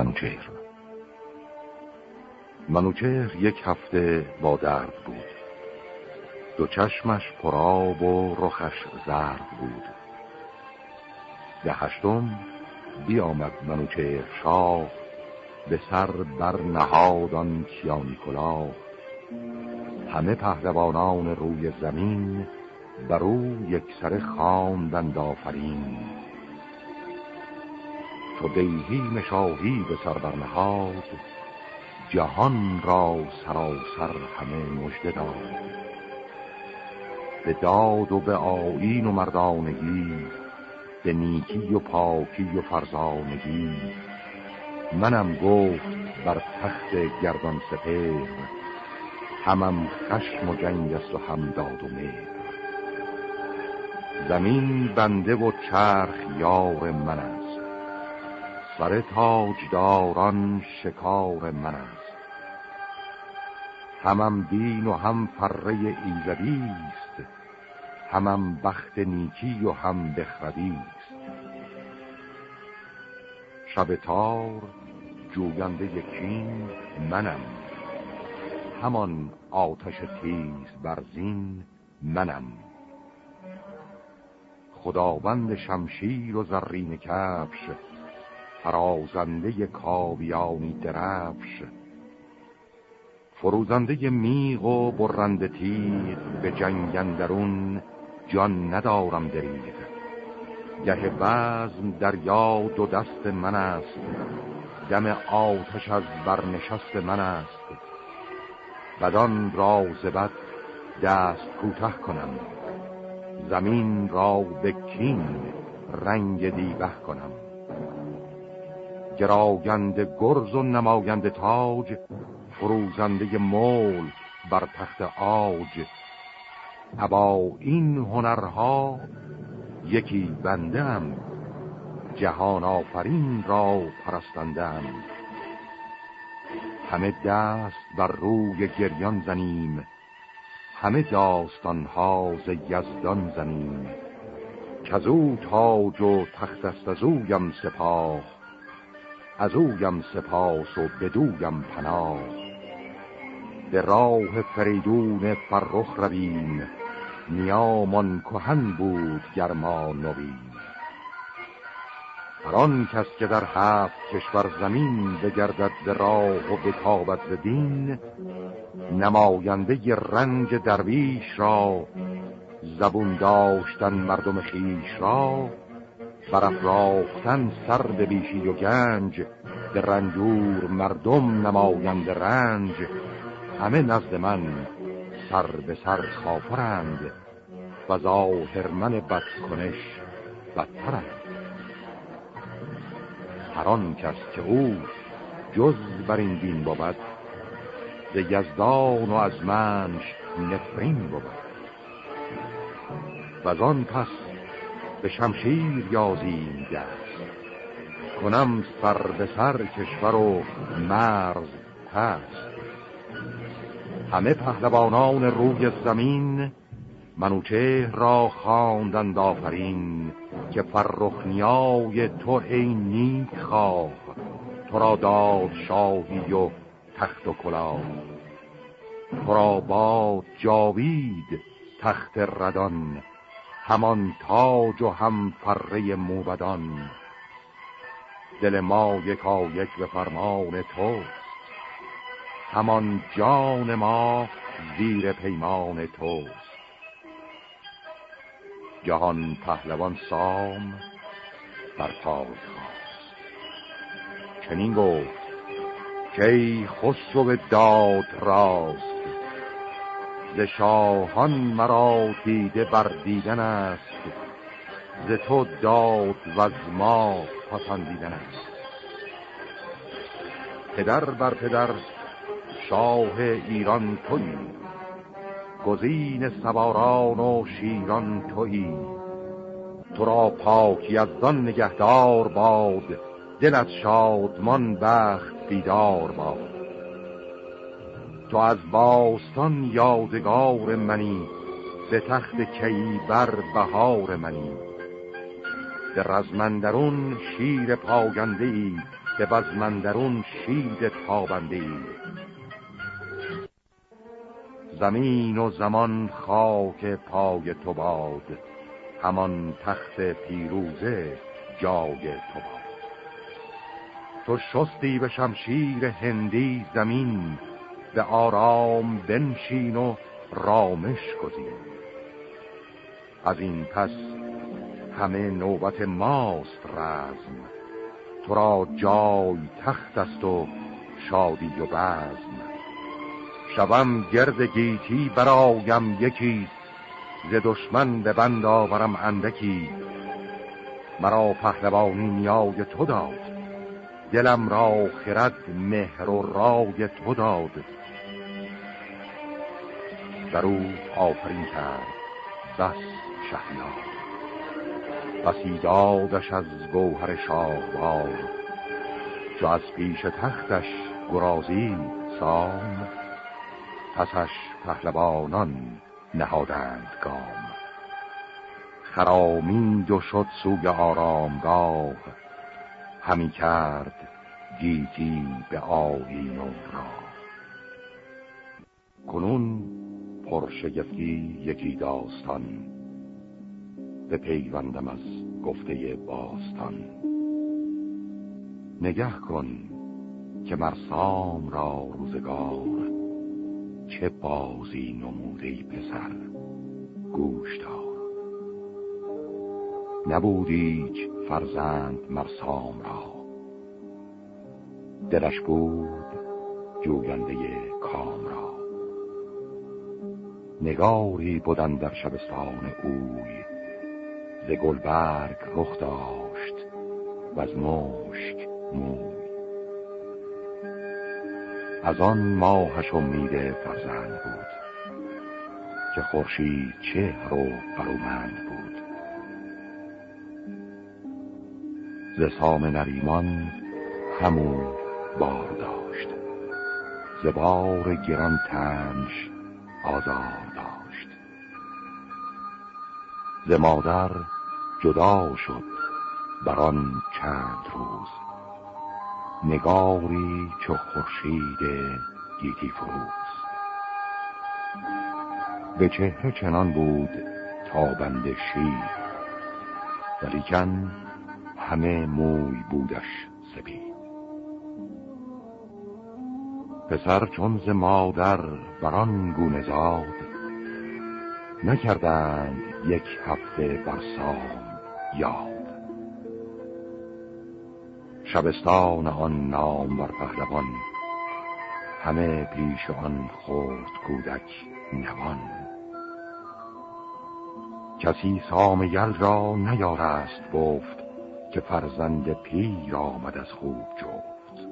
منوچهر. منوچهر یک هفته با درد بود. دو چشمش پراب و رخش زرد بود. ده هشتم بیامد منوچهر شاه به سر بر نهادان کیانی کلاه همه پهلوانان روی زمین بر او یک سر خواندند آفرین. چو دیهی نشاهی به سر برنهاد جهان را سراسر همه مژده داد. به داد و به آیین و مردانگی به نیکی و پاکی و فرزانگی منم گفت بر تخت گردان سپر همم خشم و جنگ است و هم داد و مهر. زمین بنده و چرخ یار من است سر تاجداران شکار من است. همم دین و هم فره ایزدی است. همم بخت نیکی و هم بخردی است. شب تار جوینده یکین منم. همان آتش تیز برزین منم. خداوند شمشیر و زرین کفش فرازنده کاویانی درفش فروزنده میغ و برنده تیغ به جنگندرون جان ندارم دریغ. گه وزم در یاد و دست من است دم آتش از برنشست من است. بدان را زبد دست کوته کنم زمین را به کین رنگ دیبه کنم. گراگند گرز و نماگند تاج فروزنده مول بر تخت آج ابا این هنرها یکی بندم جهان آفرین را پرستندم. همه دست بر روی گریان زنیم همه داستان ها ز یزدان زنیم. که او تاج و تخت است از سپاه. از اویم سپاس و بدویم پناه. به راه فریدون فرخ رویم نیامان کهن بود گرما نویم. هر کس که در هفت کشور زمین بگردد به راه و بتابد به دین نماینده رنج درویش را زبون داشتن مردم خیش را برافراختن سر به بیشی و گنج به رنجور مردم نماینده رنج. همه نزد من سر به سر خافرند و ظاهر من بدکنش بدترند. هر کس که او جز بر این دین بود ز یزدان و از منش نفرین بود. و آن پس به شمشیر یازیم دست کنم سر به سر کشور و مرز پست همه پهلوانان روی زمین منوچه را خواندند آفرین که فرخنیای تو ای نیک خواه تو را داد شاهی و تخت و کلاه. تو را باد جاوید تخت ردان همان تاج و هم فره موبدان. دل ما یکا یک به فرمان توست. همان جان ما زیر پیمان توست. جهان پهلوان سام بر تاج خواست. چنین گفت که خسرو داد راست. ز شاهان مرا دیده بر دیدن است. ز تو داد و از ما پسندیدن است. پدر بر پدر شاه ایران توی. گزین سواران و شیران تویی تو را پاکی از دان نگهدار باد. دلت شادمان بخت بیدار باد. تو از باستان یادگار منی به تخت بر بهار منی. به رزمندرون شیر پاگنده ای به بزمندرون شید تابندی زمین و زمان خاک پای تو باد همان تخت پیروزه جای تو باد. تو شستی به شمشیر هندی زمین به آرام بنشین و رامش گزین. از این پس همه نوبت ماست رزم. تو را جای تخت است و شادی و بزم. شوم گرد گیتی برایم یکی ز دشمن به بند آورم اندکی. مرا پهلوانی نیای تو داد دلم را خرد مهر و رای تو داد. در او آفرین کرد. بس شهریار بسی دادش از گوهر شاهوار. چو از پیش تختش گرازی سام پسش پهلوانان نهادند گام. خرامید و شد سوی آرامگاه همی کرد گیتی به آیین و را کنون پرشگفتی یکی داستان. به پیوندم از گفته باستان. نگه کن که مرسام را روزگار چه بازی نموده پسر گوش دار. نبودیچ فرزند مرسام را. دلش بود جوینده کام. نگاری بودن در شبستان اوی ز گلبرگ رخ داشت و از مشک موی. از آن ماهش امید فرزند بود که خورشید چهر و برومند بود. ز سام نریمان همون بار داشت. زبار گران تنش آزار ز مادر جدا شد بران چند روز. نگاری چو خورشید گیتی فروز. به چهره چنان بود تابند شیر ولیکن همه موی بودش سپید پسر چون ز مادر بران گونه زاد نکردند یک هفته بر سام یاد. شبستان آن نام بر پهلوان همه پیش آن خورد کودک نوان. کسی سام یل را نیارست گفت که فرزند پیر آمد از خوب جفت.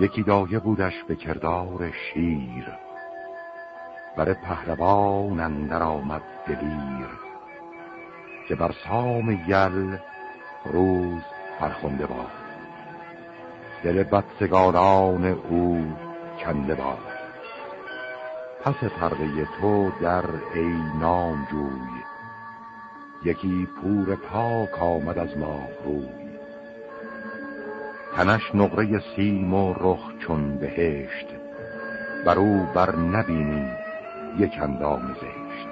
یکی دایه بودش به کردار شیر بر پهلوان اندر آمد دلیر که بر سام یل روز فرخنده باد. دل بدسگانان او کنده باد. پس پرده تو در ای نام جوی یکی پور پاک آمد از ما روی. تنش نقره سیم و رخ چون بهشت. بر او بر نبینی یک اندام زشت.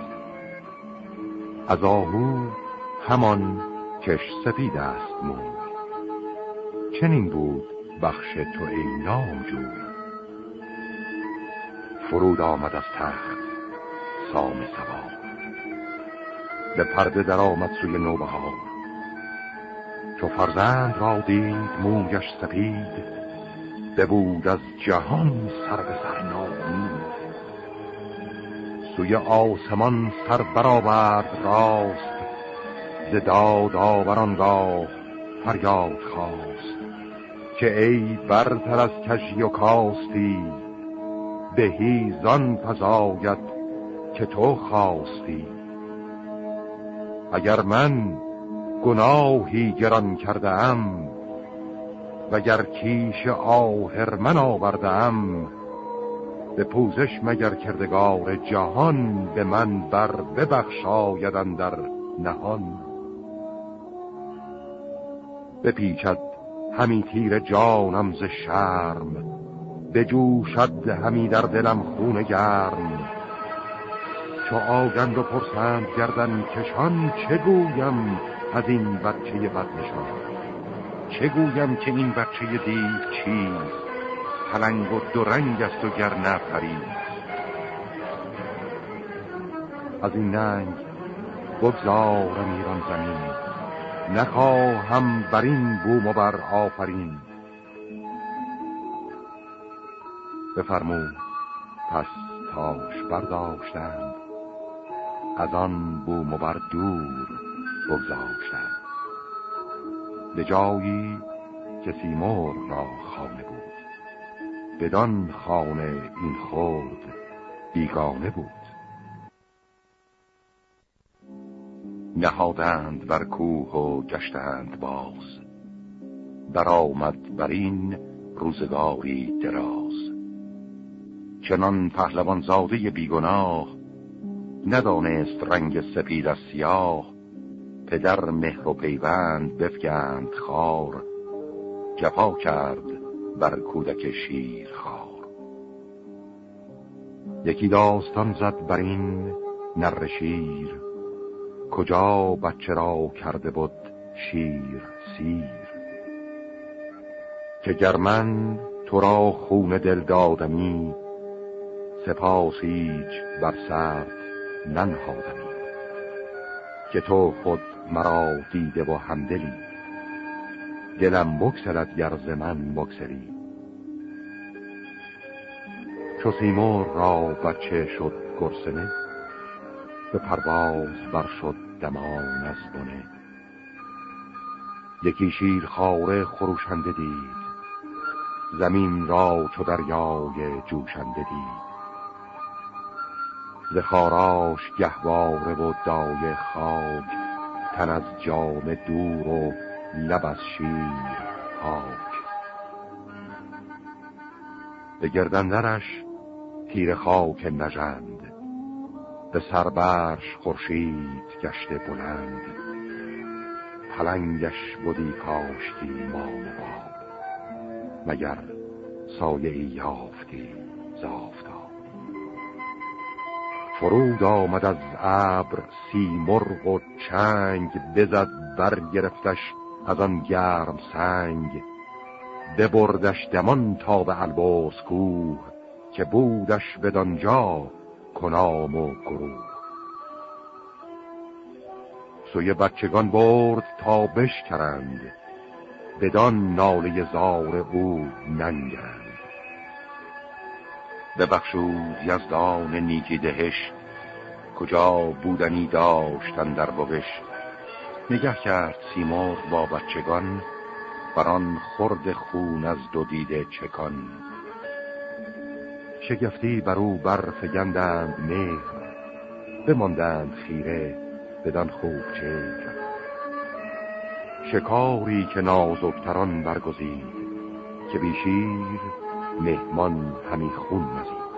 از آهو همان کش سپید است موی. چنین بود بخش تو ای نامجوی فرود آمد از تخت سام سوار به پرده در آمد سوی نوبهار. چو فرزند را دید مویش سپید ببود از جهان سر به سر نامید سوی آسمان سر برآورد راست ز داد آورانگاه فریاد خواست که ای برتر از کشی و کاستی بهی زان فزاید که تو خواستی. اگر من گناهی گران کرده ام وگر کیش آهر من آورده به پوزش مگر کردگار جهان به من بر ببخشایدن در نهان. بپیچد همی تیر جانم ز شرم بجوشد همی در دلم خون گرم. چو آگند و پرسند گردن کشان چه گویم از این بچه بد نشان چه گویم که این بچه دیو چیز پلنگ و دو رنگ است و گر نفرید از این ننگ بگذارم ایران زمین. نخواهم بر این بوم و بر آفرین. بفرمون پس تاش برداشتند. از آن بوم و بر دور بگذاشتند. به جایی که سیمور را خانه بود. بدان خانه این خود بیگانه بود. نهادند بر کوه و گشتند باز. برآمد بر این روزگاری دراز. چنان پهلوان زاده بیگناه ندانست رنگ سپید از سیاه. پدر مهر و پیوند بفگند خار. جفا کرد بر کودک شیر خار یکی داستان زد بر این نر شیر کجا بچه را کرده بود شیر سیر. که گرمن تو را خون دل دادمی سپاسیج بر سر ننهادمی. که تو خود مرا دیده و همدلی دلم بکسلت گرز من بکسلی چو سیمور را بچه شد گرسنه به پرواز بر شد دمان از بنه. یکی شیر خاره خروشنده دید زمین را چو دریای جوشنده دید. ز خاراش گهواره و دای خاک تن از جام دور و لب از شیر خاک. به گردندرش تیر خاک نژند. به سربرش خورشید گشته بلند. پلنگش بودی کاشتی ما باب مگر سایه یافتی زافتا فرود آمد از ابر سی مرغ و چنگ بزد برگرفتش از آن گرم سنگ ببردش دمان تا به الباس کوه که بودش بدانجا کنام و گروه. سوی بچگان برد تا بشکرند بدان ناله زار او ننگرند. ببخشود یزدان نیکی دهش کجا بودنی داشتن در بوش نگه کرد سیمور با بچگان بران خرد خون از دو دیده چکان. شگفتی بر او برفگندند مهر بماندند خیره بدان خوب چه شکاری که نازکتران برگزید که بیشیر مهمان همی خون مزید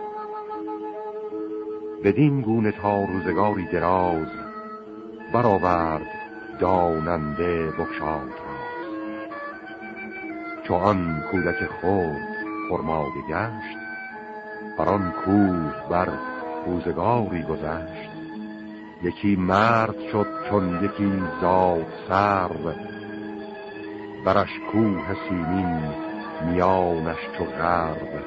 بدین گونه تا روزگاری دراز برآورد داننده بخشاد راز چو آن کودک خود فرماده گشت بر آن کوه بر روزگاری گذشت. یکی مرد شد چون یکی زاد سرو برش کوه سیمین میانش چو غرب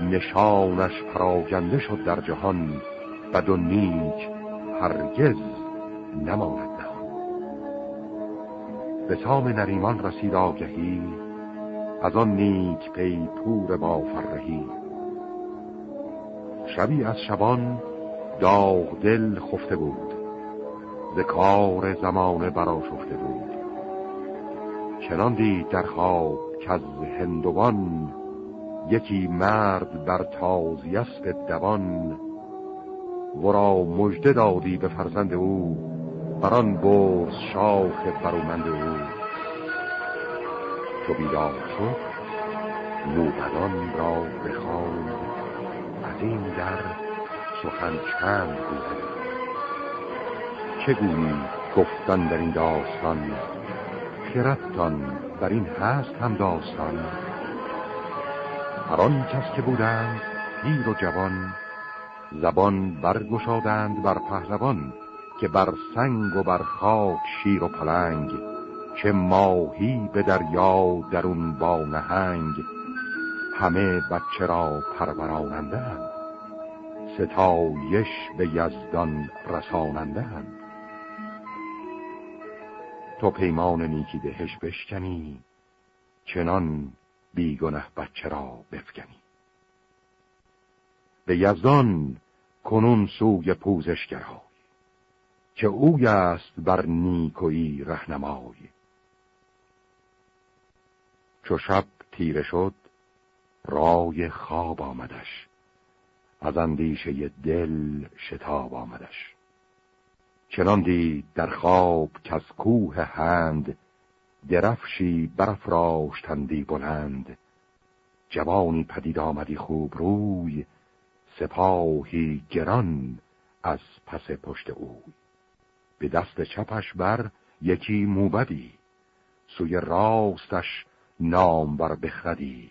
نشانش پراگنده شد در جهان بد و نیک هرگز نماند. به سام نریمان رسید آگهی از آن نیک پی پور با فرهی. شبی از شبان داغ دل خفته بود ز کار زمانه برا شفته بود. چنان دید در خواب که از هندوان یکی مرد بر تازی اسب دوان. ورا مژده دادی به فرزند او بران برز شاخ برومند او. چو بیدار شد موبدان را بخواند از این در سخن چند بود چه گویی گفتن در این داستان؟ خردتان بر این هست هم داستان. هر آن کس که بودند پیر و جوان زبان برگشادند بر پهلوان. که بر سنگ و بر خاک شیر و پلنگ چه ماهی به دریا درون با نهنگ. همه بچه را پرورانندند ستایش به یزدان رسانندند تو پیمان نیکی دهش بشکنی چنان بیگنه بچه را بفکنی. به یزدان کنون سوی پوزش گرای که اوی است بر نیکویی رهنمای. چو شب تیره شد رای خواب آمدش. از اندیشه دل شتاب آمدش. چنان دید در خواب که از کوه هند درفشی برافراشتندی بلند. جوانی پدید آمدی خوب روی سپاهی گران از پس پشت اوی. به دست چپش بر یکی موبدی. سوی راستش نام بر بخردی.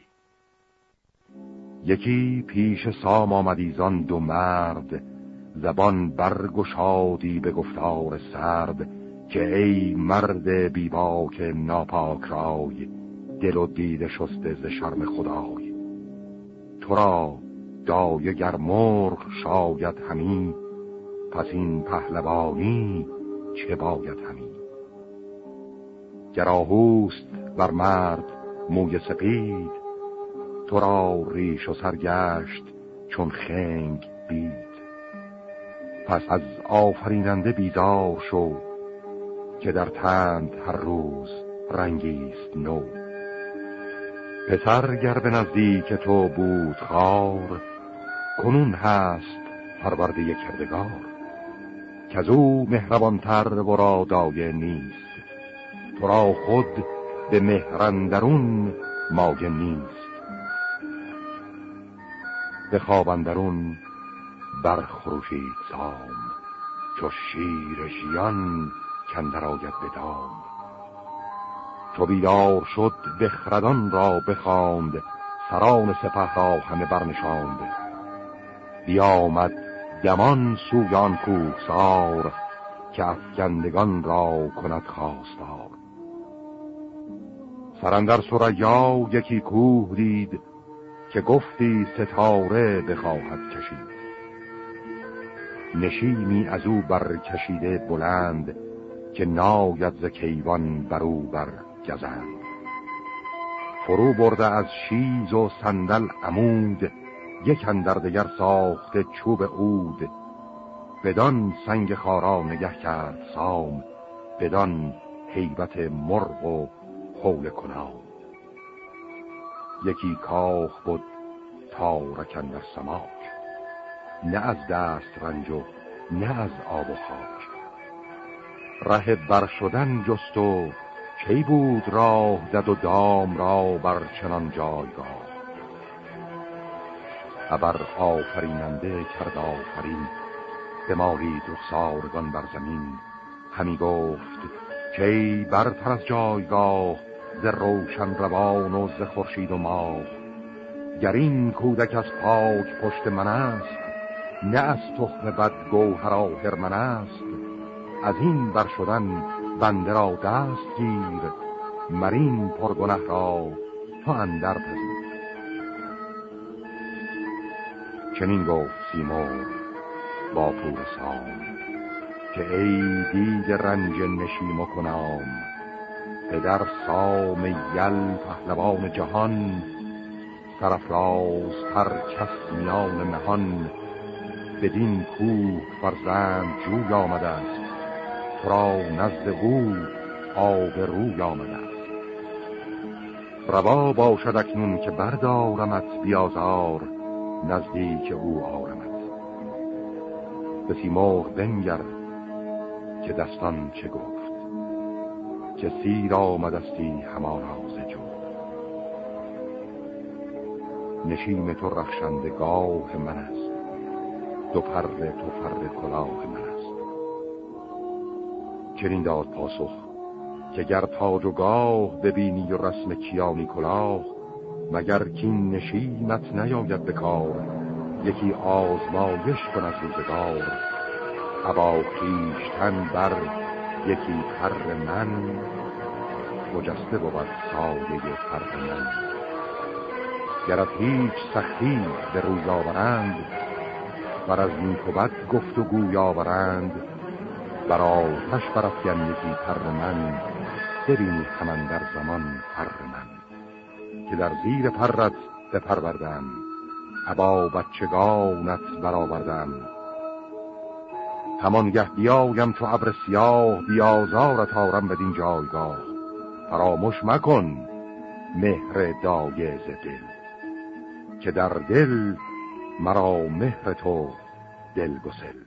یکی پیش سام آمدیزان دو مرد زبان برگشادی به گفتار سرد که ای مرد بیباک ناپاک رای دل و دید شسته ز شرم خدای. تو را دایه گر مرغ شاید همین پس این پهلوانی چه باید همین گراهوست بر مرد موی سپید تو را ریش و سرگشت چون خنگ بید. پس از آفریننده بیدار شو که در تند هر روز رنگیست نو. پسر گر به نزدیک تو بود خار کنون هست پرورده کردگار. که از او مهربانتر ورا دایه نیست. تو را خود به مهرندرون مایه نیست. به خوابندرون برخروشید سام چو شیر ژیان کندر آید به دام. چو بیدار شد بخردان را بخواند سران سپه را همه برنشاند. بیامد دمان سویان کوهسار که افگندگان را کند خواستار. سرندر سریا یکی کوه دید که گفتی ستاره بخواهد کشید. نشیمی از او برکشیده بلند که ناید ز کیوان بر او بر گزند فرو برده از شیز و صندل عمود یک اندر دگر ساخته چوب عود. بدان سنگ خارا نگه کرد سام بدان حیبت مرغ و حول کنام. یکی کاخ بود تارکن در سماک نه از دست رنج و نه از آب و خاک. ره بر شدن جست و کی بود راه زد و دام را بر چنان جایگاه؟ ابر آفریننده کرد آفرین. بمالید رخسارگان بر زمین. همی گفت کی برتر از جایگاه ز روشن روان و ز خورشید و ماه. گر این کودک از پاک پشت من است نه از تخم بد گوهر آهر من است. از این بر شدن بنده را دست گیر. مرین پرگنه را تو اندر پذیر چنین گفت سیمور با پور سام که ای دید رنج نشیم کنام پدر سام یل پهلوان جهان سرفراز هر کس میان مهان بدین کوه فرزند جوی آمده است را نزد او آب روی آمده است. روا باشد اکنون که بردارمت بیازار نزدیک او آرمت به سیمور بنگر که دستان چه گفت که سیر آمدستی همانا ز جو نشیم تو رخشندگاه من است دو پر تو فر کلاه من است. چنین داد پاسخ که گر تاج و گاه ببینی و رسم کیانی کلاه مگر کین نشینت نیاید به کار یکی آزمایش کن از روزگار. ابا خیشتن بر یکی پر من مجسته بود سایه پر من. گرت هیچ سختی به روز آورند بر از نیک و بد گفت و گوی آورند بر آتش برافگن یکی پر من ببینی همان در زمان پر من. که در زیر پرت بپروردم. ابا بچگانت برآوردم. همانگه بیایم چو ابر سیاه بیازارت آرم بدین جایگاه. فراموش مکن مهر دایز دل که در دل مرا مهر تو دل گسل.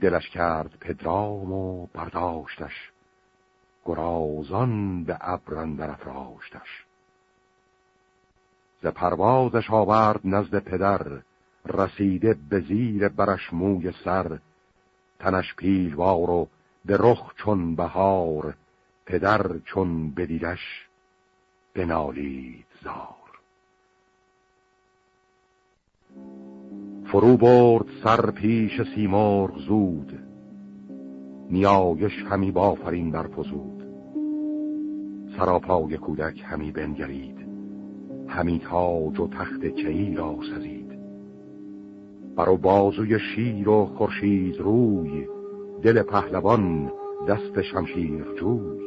دلش کرد پدرام و برداشتش. گرازان به ابرن در افراشتش ز پروازش آورد نزد پدر رسیده به زیر برش موی سر. تنش پیلوار و به رخ چون بهار پدر چون بدیدش بنالید زار. فرو برد سر پیش سیمرغ زود. نیایش همی بافرین برفزود سراپای کودک همی بنگرید. همی تاج و تخت چهی را سزید. برو بازوی شیر و خورشید روی دل پهلوان دست شمشیر جوی.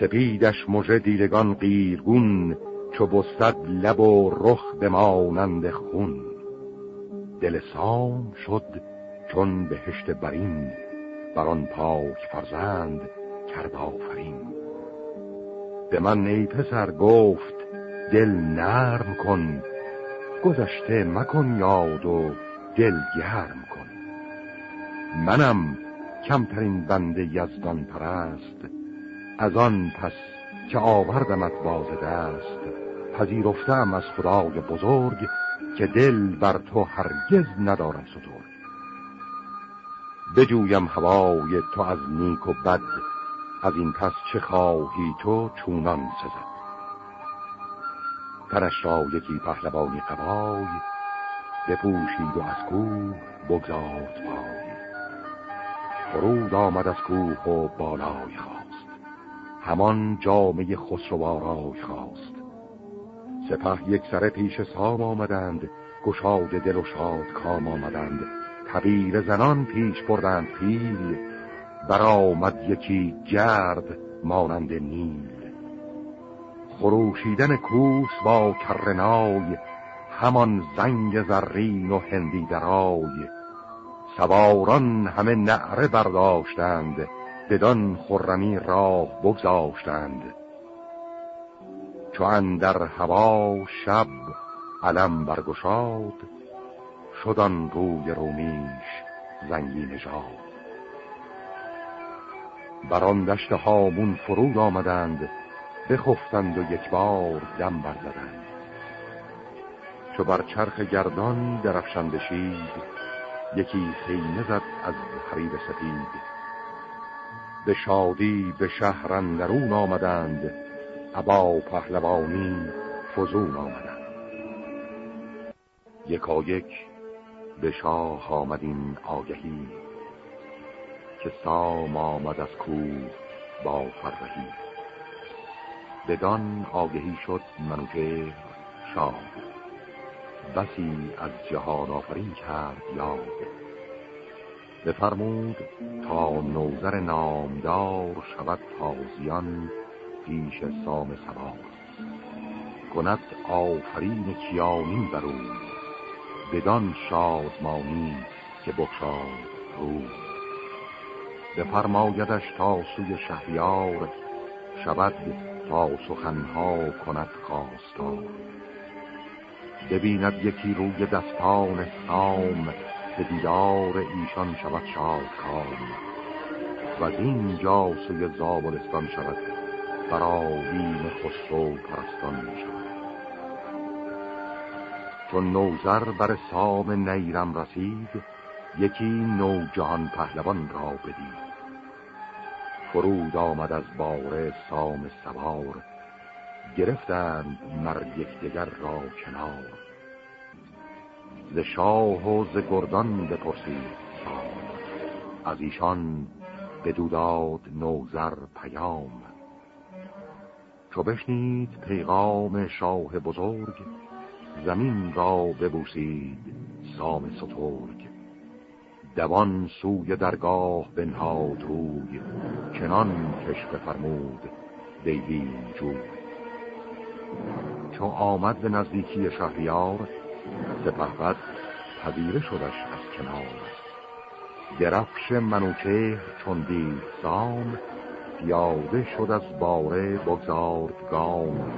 سپیدش مژه دیدگان قیرگون چو بستد لب و رخ بمانند خون. دل سام شد چون بهشت برین بر آن پاک فرزند کرد آفرین. به من ای پسر گفت دل نرم کن گذشته مکن یاد و دل گرم کن. منم کمترین بنده یزدان پرست از آن پس که آوردمت باز دست پذیرفتم از خدای بزرگ که دل بر تو هرگز ندارم سترگ. بجویم هوای تو از نیک و بد از این پس چه خواهی تو چونان سزد؟ تنش را یکی پهلوانی قبای بپوشید و از کوه بگذارد پای. فرود آمد از کوه و بالای خواست. همان جامعه خسروارای خواست. سپه یک سره پیش سام آمدند گشاد دل و شاد کام آمدند. تبیر زنان پیش بردند پیل برآمد یکی گرد مانند نیل. خروشیدن کوس با کرنای همان زنگ زرین و هندی درای. سواران همه نعره برداشتند بدان خرمی راه بگذاشتند. چو در هوا شب علم برگشاد شدن روی رومیش زنگی نژاد. بر آن دشت هامون فرود آمدند بخفتند و یک بار دم برزدند چو بر چرخ گردان درفشنده شید یکی خیمه زد از حریر سپید به شادی به شهر اندرون آمدند ابا پهلوانی فزون آمدند. یکا یک به شاه آمد این آگهی. که سام آمد از کوه با فرهی. بدان آگهی شد منوچه شاه. بسی از جهان آفرین کرد یاد. بفرمود تا نوزر نامدار شود تازیان پیش سام سوار کند آفرین کیانی برو بدان شادمانی که بکشاد رو بفرمایدش تا سوی شهریار شود تا سخنها کند خواستار. ببیند یکی روی دستان سام به دیدار ایشان شود شاد کام و این جا سوی زابلستان شود براوین خسرو پرستان شود. چون نوزر بر سام نیرم رسید یکی نو جهان پهلوان را بدید. فرود آمد از باره سام سوار گرفتند مر یکدیگر را کنار. ز شاه و ز گردان بپرسید سام از ایشان بدوداد نوزر پیام. چو بشنید پیغام شاه بزرگ زمین را ببوسید سام سترگ. دوان سوی درگاه بنهاد روی چنان کش بفرمود دیهی جوی. چو آمد به نزدیکی شهریار سپهبد پذیره شدش از کنار. درفش منوچه چون دید سام پیاده شد از باره بگذارد گام.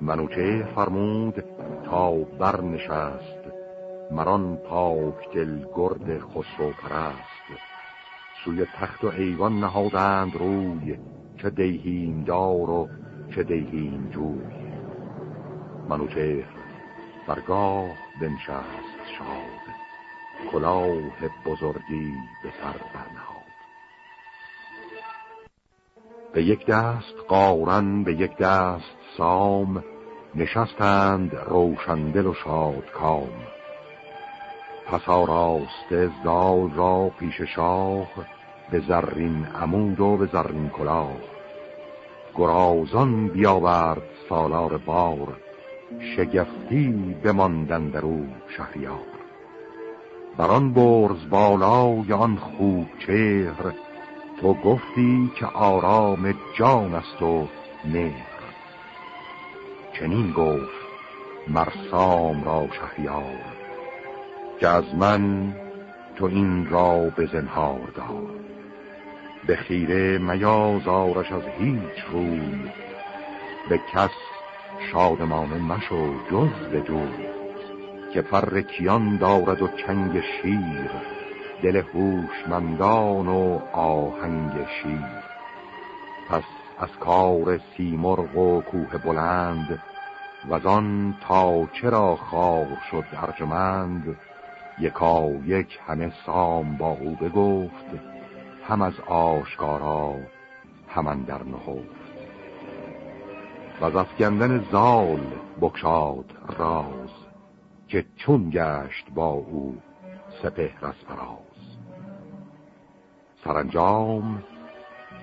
منوچه فرمود تا برنشست مران پاک دل گرد خسرو پرست. سوی تخت و ایوان نهادند روی چه دیهیم دار و چه دیهیم جوی. منوچه برگاه بنشست شاد کلاه بزرگی به سر برنهاد. به یک دست قارن به یک دست سام نشستند روشندل و شاد کام پس آراسته زال را پیش شاه به زرین عمود و به زرین کلاه. گرازان بیاورد سالار بار شگفتی بماندن در او شهریار. بران برز بالای آن خوب چهر تو گفتی که آرام جان است و مهر. چنین گفت مرسام را شهریار. که از من تو این را به زنهار دار. به خیره میازارش از هیچ روی. به کس شادمانه مشو جز به جوی. که فر کیان دارد و چنگ شیر. دل هوشمندان و آهنگ شیر. پس از کار سیمرغ و کوه بلند و آن تا چرا خار شد ارجمند یکا یک همه سام با او بگفت هم از آشکارا همان در نهفت. و از افگندن زال بکشاد راز که چون گشت با او سپهر از سرانجام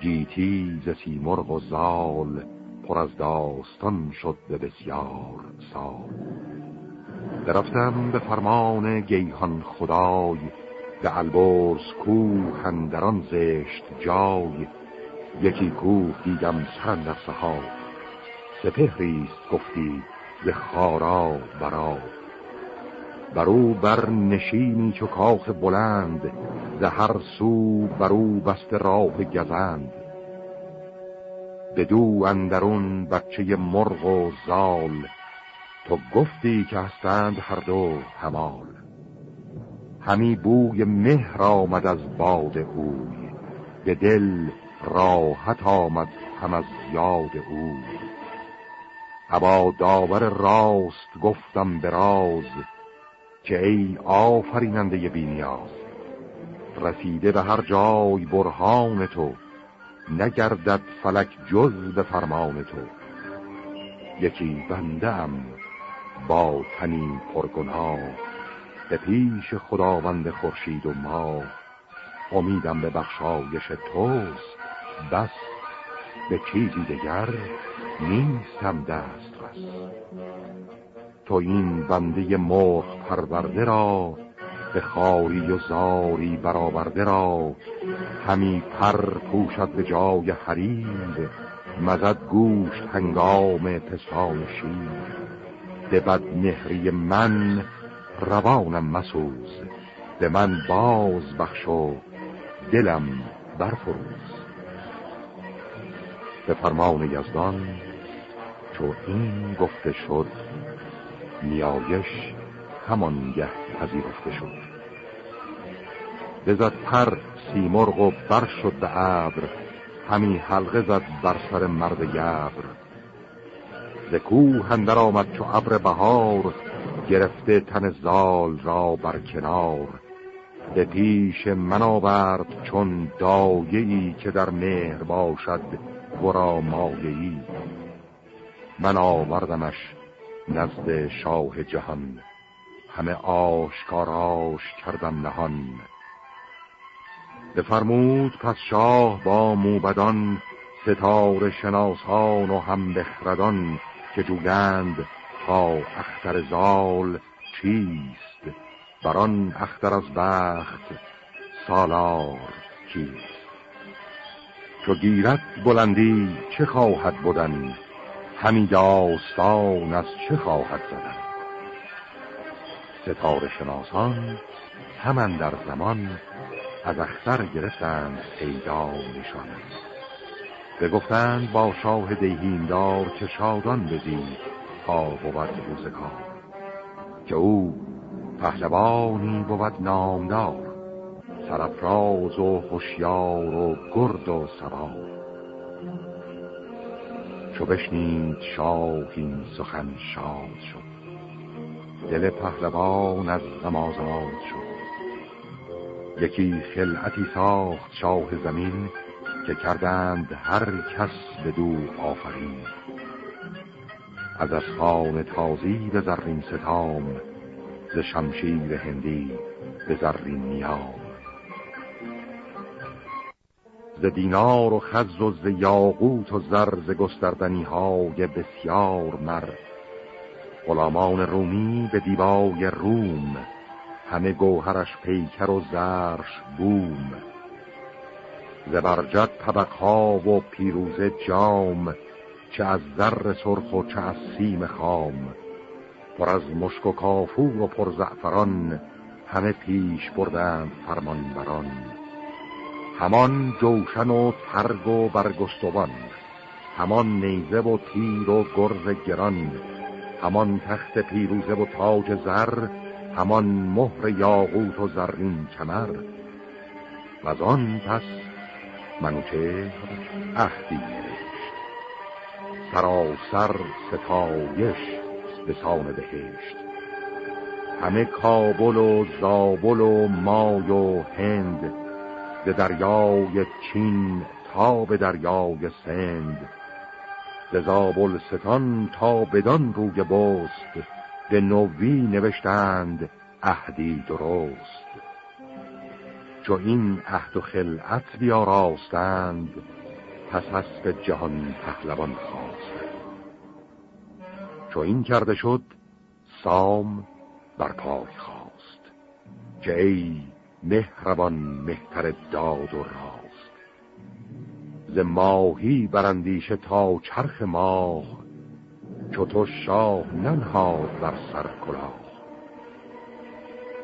گیتی ز سیمرغ و زال پر از داستان شد به بسیار سال. درفتم به فرمان گیهان خدای به البرز کوه هندران زشت جای. یکی کوه دیدم سرندر سها سپهریست گفتی ز خارا برا. برو بر نشینی چو کاخ بلند ز هر سو برو بست راه گزند. بدو اندرون بچه مرغ و زال تو گفتی که هستند هر دو همال همی بوی مهر آمد از باد اوی به دل راحت آمد هم از یاد اوی. هوا داور راست گفتم به راز که ای آفریننده بینیاز رسیده به هر جای برهان تو نگردد فلک جز به فرمان تو. یکی بنده با تنی پرگناه به پیش خداوند خورشید و ما. امیدم به بخشایش توست بس به چیزی دگر نیستم دست رس تو این بنده مرغ پرورده را به خاری و زاری برآورده را. همی پر پوشد به جای حریر مزد گوشت هنگام پسان شیر. به بد مهری من روانم مسوز. به من باز بخش و دلم برفروز. به فرمان یزدان چو این گفته شد نیایش همانگه پذیرفته شد. بزد پر سیمرغ و بر شد به ابر همی حلقه زد بر سر مرد یبر. ز کوه اندر آمد چو ابر بهار گرفته تن زال را بر کنار. به پیش من آورد چون دایهی که در مهر باشد ورا مایهی من آوردمش نزد شاه جهان همه آشکاراش کردم نهان. بفرمود پس شاه با موبدان ستاره شناسان و هم بخردان که جوگند تا اختر زال چیست؟ بران اختر از بخت سالار کیست چو گیرد بلندی چه خواهد بودن همی داستان از چه خواهد زدن؟ ستاره شناسان همان در زمان از اختر گرفتند پیدا نشانند بگفتند با شاه دیهیندار که شادان بزید تا بود روزگار که او پهلوانی بود نامدار سرفراز و هوشیار و گرد و سوار. چو بشنید شاه این سخن شاد شد دل پهلوان از زمازاد شد. یکی خلعتی ساخت شاه زمین که کردند هر کس به دو آفرین. از اسخان تازی به زرین ستام ز شمشیر هندی به زرین نیام. ز دینار و خز و ز یاقوت و زر ز گستردنی های بسیار مر. غلامان رومی به دیبای روم همه گوهرش پیکر و زرش بوم. زبرجد طبقها و پیروزه جام چه از زر سرخ و چه از سیم خام. پر از مشک و کافور و پر زعفران همه پیش بردند فرمان بران همان جوشن و ترگ و برگستوان همان نیزه و تیر و گرز گران همان تخت پیروزه و تاج زر همان مهر یاقوت و زرین کمر و آن پس منوچه اهدی نوشت سراسر ستایش به سان بهشت. همه کابل و زابل و مای و هند به دریای چین تا به دریای سند. ز زابل ستان تا بدان روی بست به نوی نوشتند اهدی درست. چو این عهد و خلعت بیاراستند پس به جهان پهلوان خواست چو این کرده شد سام بر پای خواست که ای مهربان مهتر داد و راست. ز ماهی برندیشه تا چرخ ماه چو تو شاه ننهاد بر سر کلاه.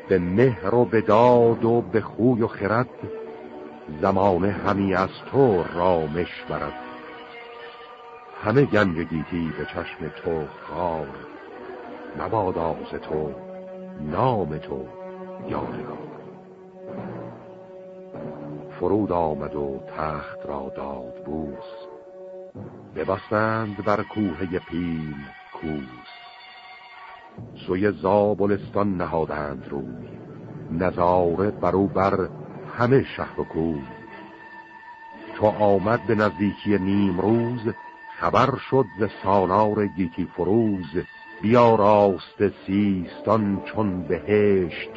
به مهر و به داد و به خوی و خرد زمانه همی از تو رامش برد. همه گنج گیتی به چشم تو خار مبادا ز تو نام تو یادگار فرود آمد و تخت را داد بوس ببستند بر کوه پیل کوس. سوی زابلستان نهادند روی. نظاره برو بر همه شهر و کوه چو آمد به نزدیکی نیم روز خبر شد ز سالار گیتی فروز بیا راست سیستان چون بهشت.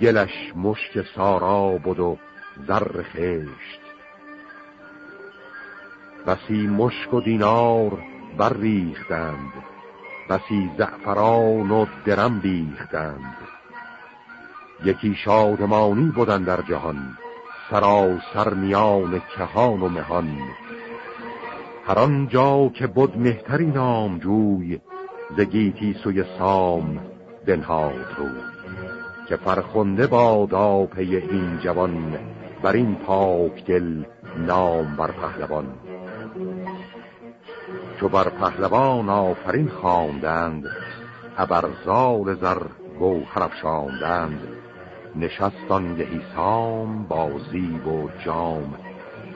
گلش مشک سارا بود و زر خشت. بسی مشک و دینار ریختند. بسی زعفران و درم بیختند. یکی شادمانی بودن در جهان سراسر میان کهان و مهان. هر آنجا که بود مهتری نام جوی زگیتی سوی سام دنهاد رو که فرخنده بادا پی این جوان بر این پاک دل نام بر پهلوان. چو بر پهلوان آفرین خواندند ابرزال زر گوهر افشاندند نشستان یهی سام با زیب و جام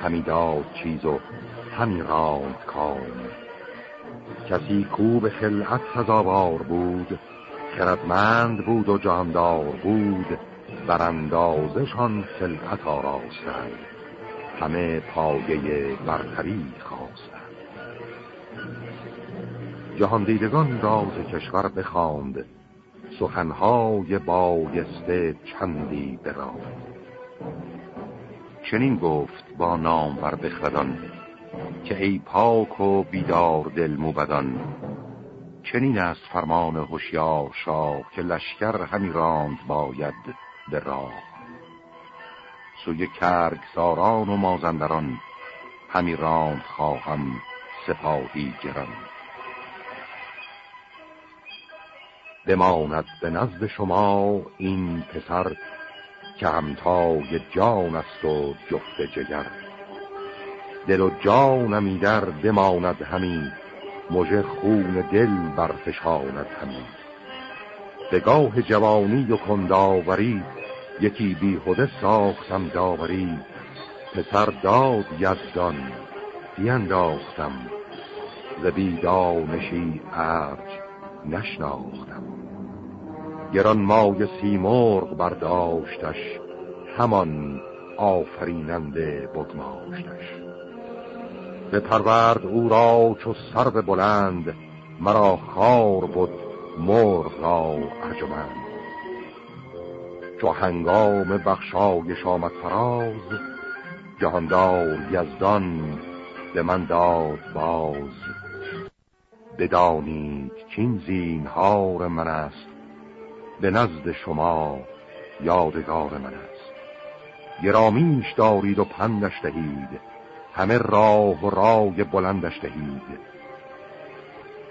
همی داد چیز و همی راند کام. کسی کو به خلعت سزاوار بود خردمند بود و جاندار بود بر اندازشان خلقت آراستند. همه پایه برتری خواستند جهان دیدگان راز کشور بخواند. سخنهای بایسته چندی براند. چنین گفت با نام بر بخردان که ای پاک و بیدار دل موبدان چنین است فرمان هوشیار شاه که لشکر همی راند باید به راه. سوی کرگ ساران و مازندران همی راند خواهم سپاهی گران. بماند به نزد شما این پسر که همتای جان است و جفت جگر. دل و جانمی در بماند همین مژه خون دل برفشاند همین به گاه جوانی و کنداوری یکی بیهوده ساختم داوری. پسر داد یزدان بینداختم ز بیدانشی ارج نشناختم. گران مای سیمرغ برداشتش همان آفریننده بگماشتش. به پرورد او را چو سر بلند مرا خار بود مرغ را عجمند چو هنگام بخشایش آمد فراز جهاندار یزدان به من داد باز. بدانید چین زینهار من است. به نزد شما یادگار من است. گرامیش دارید و پندش دهید. همه راه و رای بلندش دهید.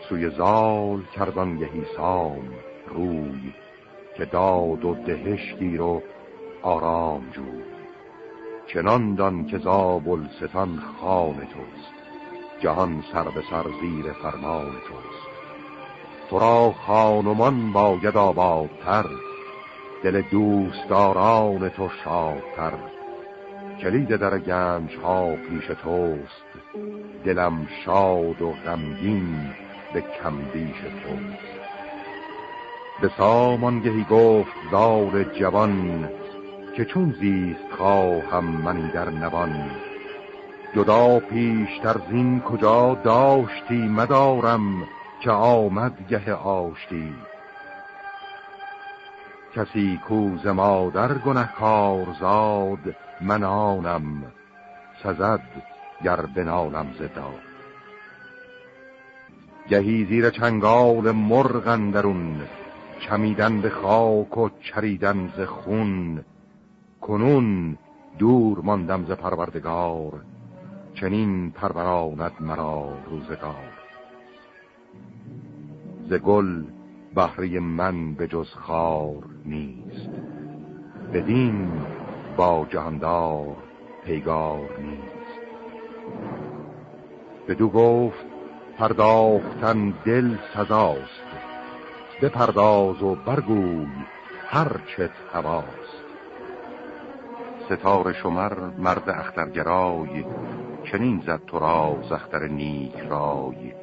سوی زال کردان یهی سام روی که داد و دهش گیر و آرام جو چنان دان که زابل ستان خان توست. جهان سر به سر زیر فرمان توست. تو را خانمان باید آبادتر دل دوستداران تو شادتر. کلید در گنج ها پیش توست دلم شاد و غمگین به کمدیش توست. به سامانگهی گفت زار جوان که چون زیست خواهم منی در نوان. جدا پیشتر زین کجا داشتی مدارم که آمد گه آشتی. کسی کوز مادر گنهکار زاد من آنم سزد گر بنالم زداد گهی زیر چنگال مرغ اندرون چمیدن به خاک و چریدن ز خون. کنون دور ماندم ز پروردگار چنین پروراند مرا روزگار. ز گل بهره من به جز خار نیست. بدین با جهاندار پیگار نیست. بدو گفت پرداختن دل سزاست. بپرداز و برگوی هر چت هواست ستار شمر مرد اخترگرای چنین زد تو را زختر نیک رای.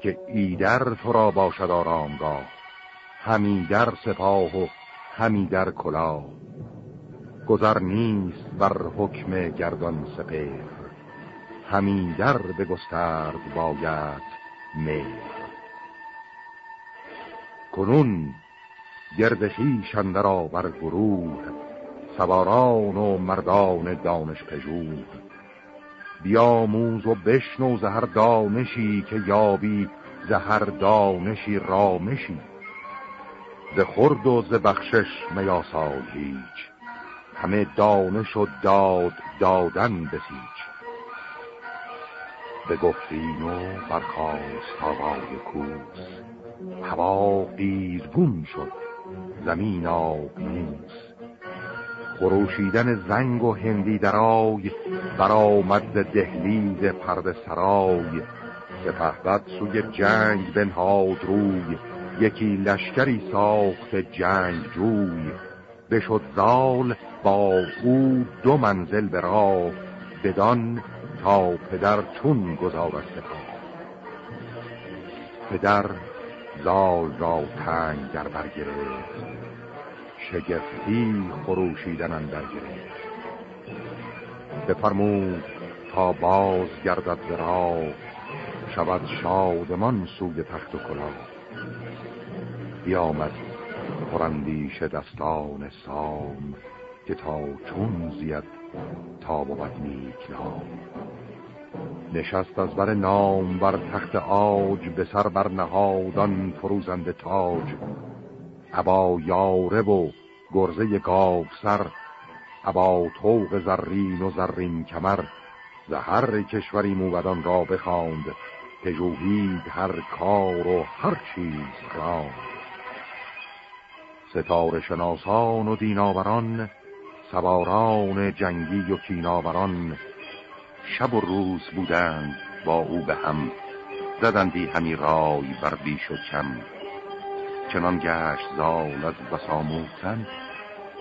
که ایدر تو را باشد آرامگاه همی در سپاه و همی در کلا گذر نیست بر حکم گردان سپر همی در بگسترد باید مهر. کنون گرد خیشندر بر گروه سواران و مردان دانش پژوه بیاموز و بشنو زهر دانشی که یابی زهر دانشی رامشی. ز خرد و ز بخشش میاسال هیچ. همه دانش و داد دادن بسیج به گفتین و برخواست هوای کوس. هوا قیزگون شد زمین آبیوس خروشیدن زنگ و هندی درای برآمد دهلیز پرد سرای. سپهبد سوی جنگ بنهاد روی یکی لشکری ساخت جنگ جوی. بشد زال با او دو منزل به راه بدان تا پدر چون گذارد پدر زال را تنگ در برگرفت شگفتی خروشیدن اندر گرفت. بفرمود تا باز گردد ز راه شود شادمان سوی تخت و کلاه. بیامد پرندیش دستان سام که تا چون زید تا بود نیک نشست از بر نام بر تخت آج به سر بر نهادان فروزند تاج. عبا یاره و گرزه گاو سر عبا توق زرین و زرین کمر ز هر کشوری موبدان را بخواند پژوهید هر کار و هر چیز خواند. ستاره شناسان و دیناوران سواران جنگی و کیناوران شب و روز بودند با او به هم زدندی همی رای بر بیش و چنان گشت زال از بساموختن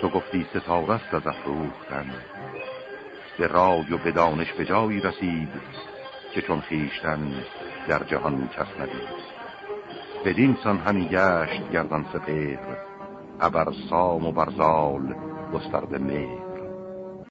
تو گفتی است از افروختن. به رای و به دانش به جایی رسید که چون خیشتن در جهان کس ندید. بدین سان همی گشت گردان سپهر ابر سام و برزال گسترده مهر.